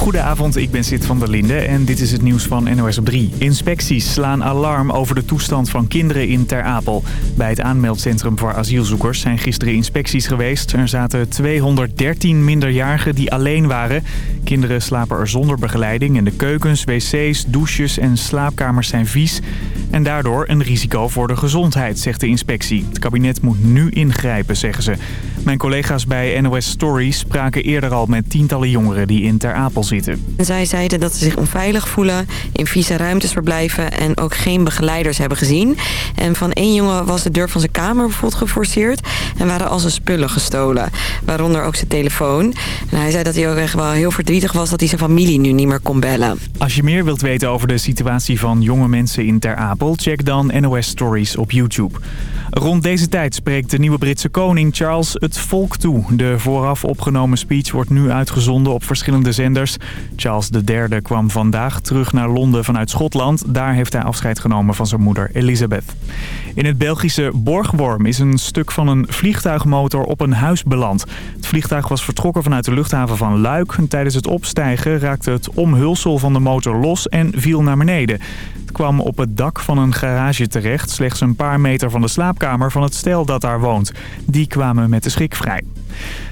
Goedenavond, ik ben Sid van der Linde en dit is het nieuws van NOS op 3. Inspecties slaan alarm over de toestand van kinderen in Ter Apel. Bij het aanmeldcentrum voor asielzoekers zijn gisteren inspecties geweest. Er zaten 213 minderjarigen die alleen waren. Kinderen slapen er zonder begeleiding en de keukens, wc's, douches en slaapkamers zijn vies. En daardoor een risico voor de gezondheid, zegt de inspectie. Het kabinet moet nu ingrijpen, zeggen ze. Mijn collega's bij NOS Stories spraken eerder al met tientallen jongeren die in Ter Apel zitten. Zij zeiden dat ze zich onveilig voelen, in vieze ruimtes verblijven en ook geen begeleiders hebben gezien. En van één jongen was de deur van zijn kamer bijvoorbeeld geforceerd en waren al zijn spullen gestolen. Waaronder ook zijn telefoon. En hij zei dat hij ook echt wel heel verdrietig was dat hij zijn familie nu niet meer kon bellen. Als je meer wilt weten over de situatie van jonge mensen in Ter Apel, check dan NOS Stories op YouTube. Rond deze tijd spreekt de nieuwe Britse koning Charles het volk toe. De vooraf opgenomen speech wordt nu uitgezonden op verschillende zenders. Charles III kwam vandaag terug naar Londen vanuit Schotland. Daar heeft hij afscheid genomen van zijn moeder Elizabeth. In het Belgische Borgworm is een stuk van een vliegtuigmotor op een huis beland. Het vliegtuig was vertrokken vanuit de luchthaven van Luik. Tijdens het opstijgen raakte het omhulsel van de motor los en viel naar beneden. Het kwam op het dak van een garage terecht, slechts een paar meter van de slaapkamer van het stel dat daar woont. Die kwamen met de schrik vrij.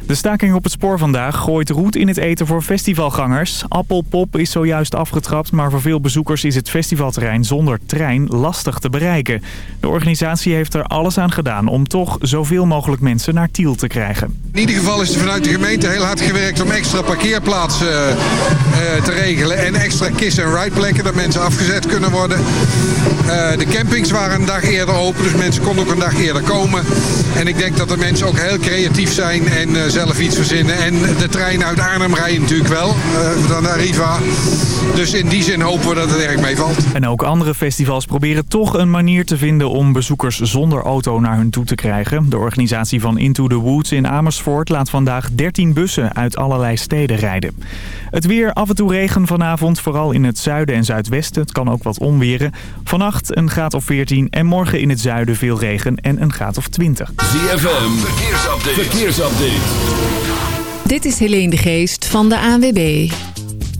De staking op het spoor vandaag gooit roet in het eten voor festivalgangers. Appelpop is zojuist afgetrapt, maar voor veel bezoekers is het festivalterrein zonder trein lastig te bereiken. De organisatie heeft er alles aan gedaan om toch zoveel mogelijk mensen naar Tiel te krijgen. In ieder geval is er vanuit de gemeente heel hard gewerkt om extra parkeerplaatsen uh, te regelen en extra kiss-and-ride plekken dat mensen afgezet kunnen worden. Uh, de campings waren een dag eerder open, dus mensen konden ook een dag eerder komen. En ik denk dat de mensen ook heel creatief zijn en uh, zelf iets verzinnen. En de trein uit Arnhem rijdt natuurlijk wel, uh, dan naar Riva. Dus in die zin hopen we dat het erg meevalt. En ook andere festivals proberen toch een manier te vinden om bezoekers zonder auto naar hun toe te krijgen. De organisatie van Into the Woods in Amersfoort laat vandaag 13 bussen uit allerlei steden rijden. Het weer, af en toe regen vanavond, vooral in het zuiden en zuidwesten. Het kan ook wat onweren. Vannacht een graad of 14 en morgen in het zuiden veel regen en een graad of 20. ZFM, verkeersupdate. verkeersupdate. Dit is Helene de Geest van de ANWB.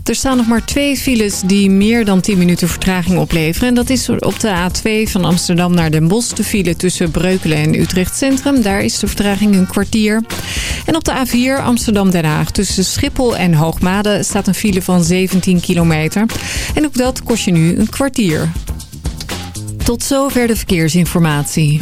Er staan nog maar twee files die meer dan 10 minuten vertraging opleveren. En dat is op de A2 van Amsterdam naar Den Bosch. De file tussen Breukelen en Utrecht Centrum. Daar is de vertraging een kwartier. En op de A4 Amsterdam-Den Haag tussen Schiphol en Hoogmade staat een file van 17 kilometer. En ook dat kost je nu een kwartier. Tot zover de verkeersinformatie.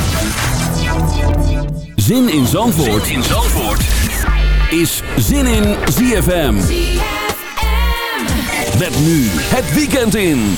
Zin in Zandvoort, zin in Zandvoort. is Zin in ZFM. ZFM. Met nu het weekend in.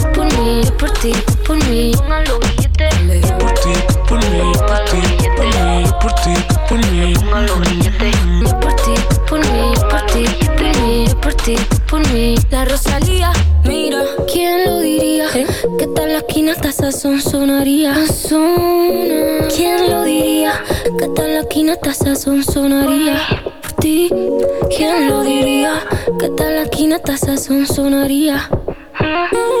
por ti, por mí. Póngalo por ti, por mí, por ti, por mí, por ti, por mí. Por ti, por mí, por ti, por mí. La Rosalía, mira, ¿quién lo diría? ¿Eh? Tal la esquina hasta sazón sonaría. ¿Quién lo diría? Que tal la esquina hasta sazón sonaría. Por ti, ¿quién lo diría? Que tal la esquina sazón sonaría. Mm.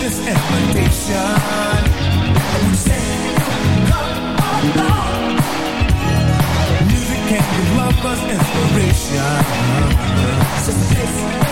this explanation. Music can give love inspiration. So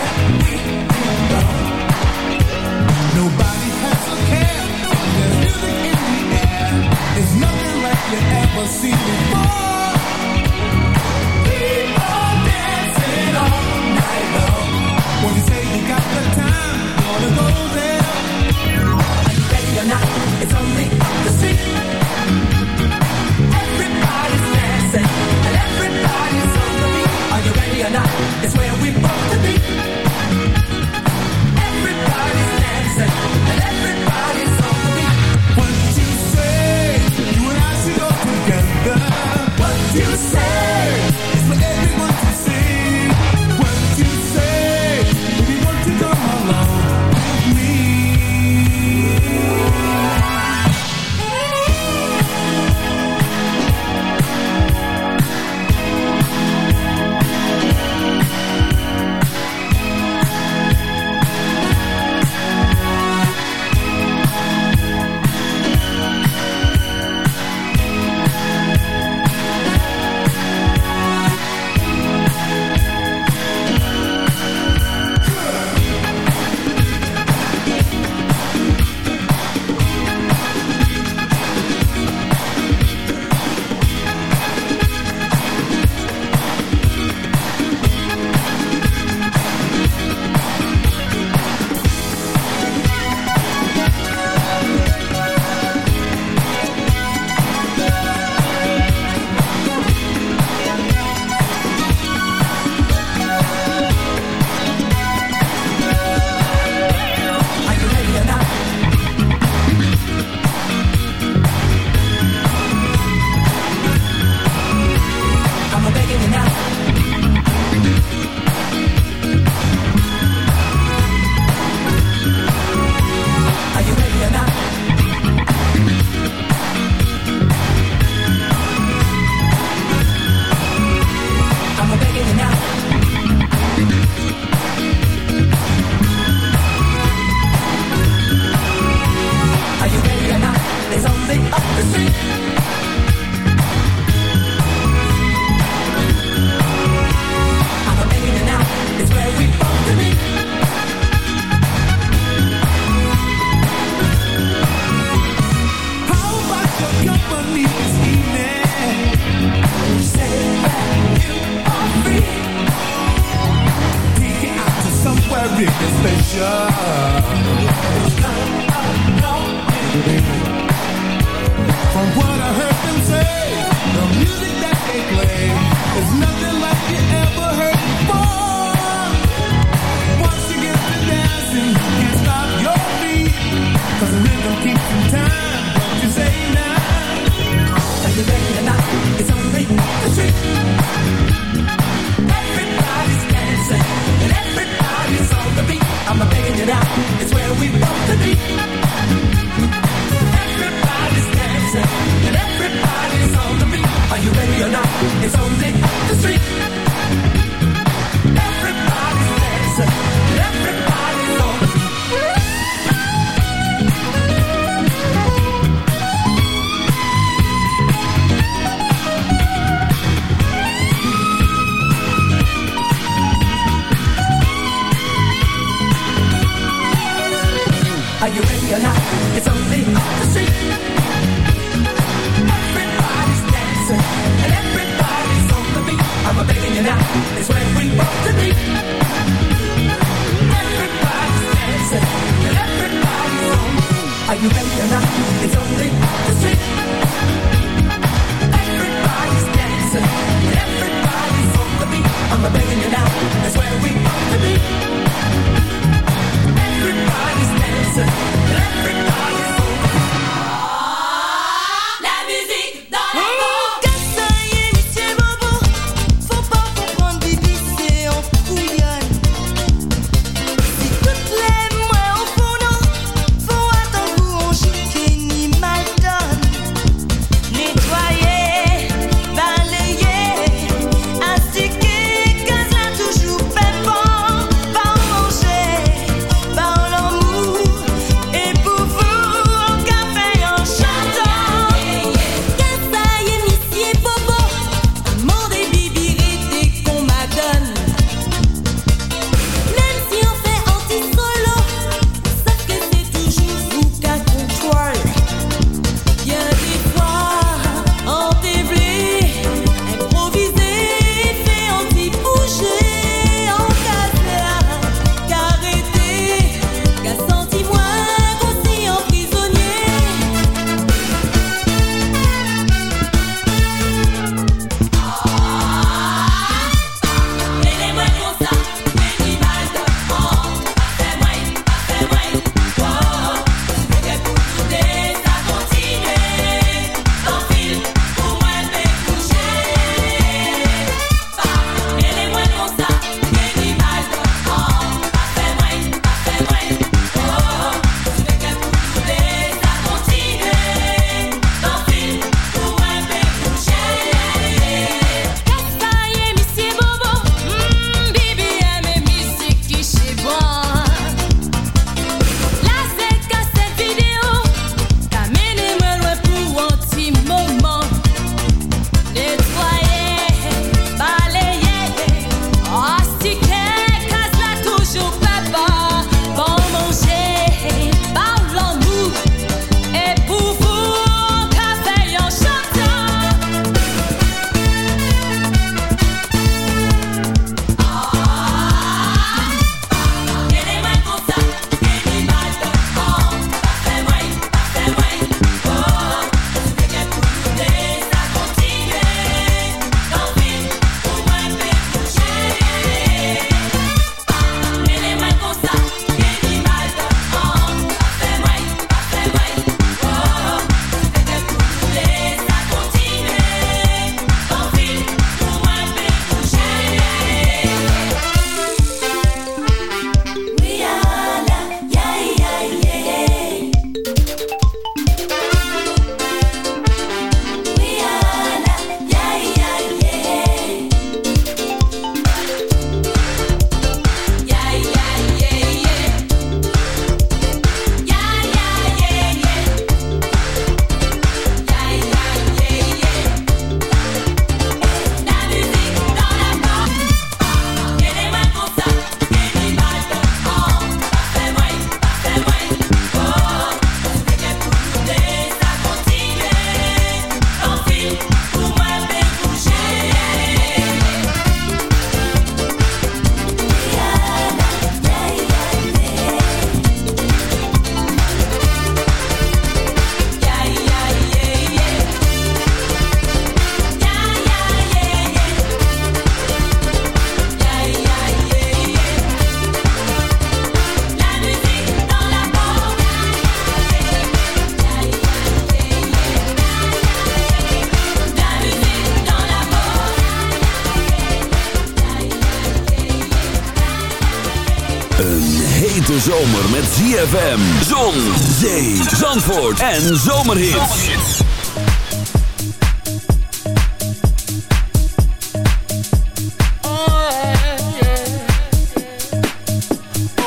ZFM, zon, zee, zandvoort en zomerhits.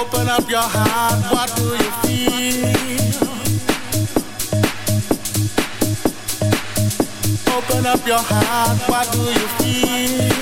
Open up your heart, what do you feel? Open up your heart, what do you feel?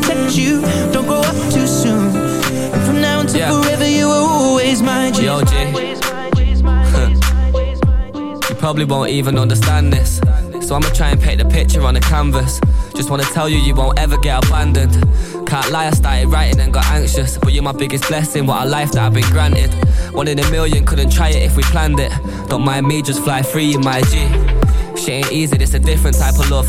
Protect you Don't grow up too soon And from now until Yeah. forever You were always my G Yo, G. you probably won't even understand this. So I'ma try and paint the picture on a canvas. Just wanna tell you, you won't ever get abandoned. Can't lie, I started writing and got anxious. But you're my biggest blessing, what a life that I've been granted. One in a million, couldn't try it if we planned it. Don't mind me, just fly free in my G. Shit ain't easy, it's a different type of love.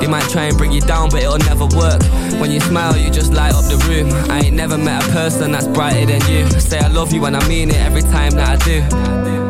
They might try and bring you down, but it'll never work. When you smile, you just light up the room. I ain't never met a person that's brighter than you. Say I love you and I mean it every time that I do.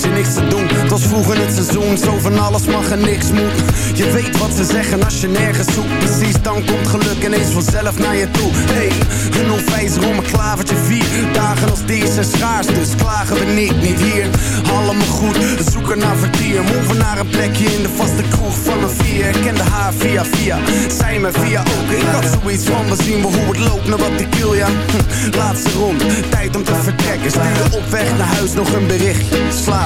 Tijdje niks te doen. Het was vroeg in het seizoen, zo van alles mag en niks moet. Je weet wat ze zeggen als je nergens zoekt. Precies, dan komt geluk ineens vanzelf naar je toe. Hey, een onwijzer om een klavertje vier Dagen als deze schaars, dus klagen we niet, niet hier. Allemaal goed, zoeken naar vertier. Moven naar een plekje in de vaste kroeg van een vier. Ik kende haar via via, zij me via ook. Ik had zoiets van, we zien we hoe het loopt naar wat ik wil, ja. Hm, Laatste rond, tijd om te vertrekken. Stuurde op weg naar huis nog een berichtje Slaap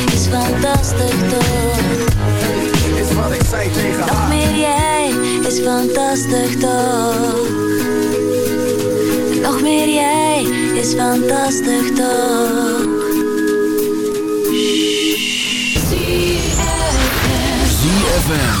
fantastisch toch? Is wat ik zei tegen Nog haar meer jij is fantastisch toch? Nog meer jij is fantastisch toch? ZFM.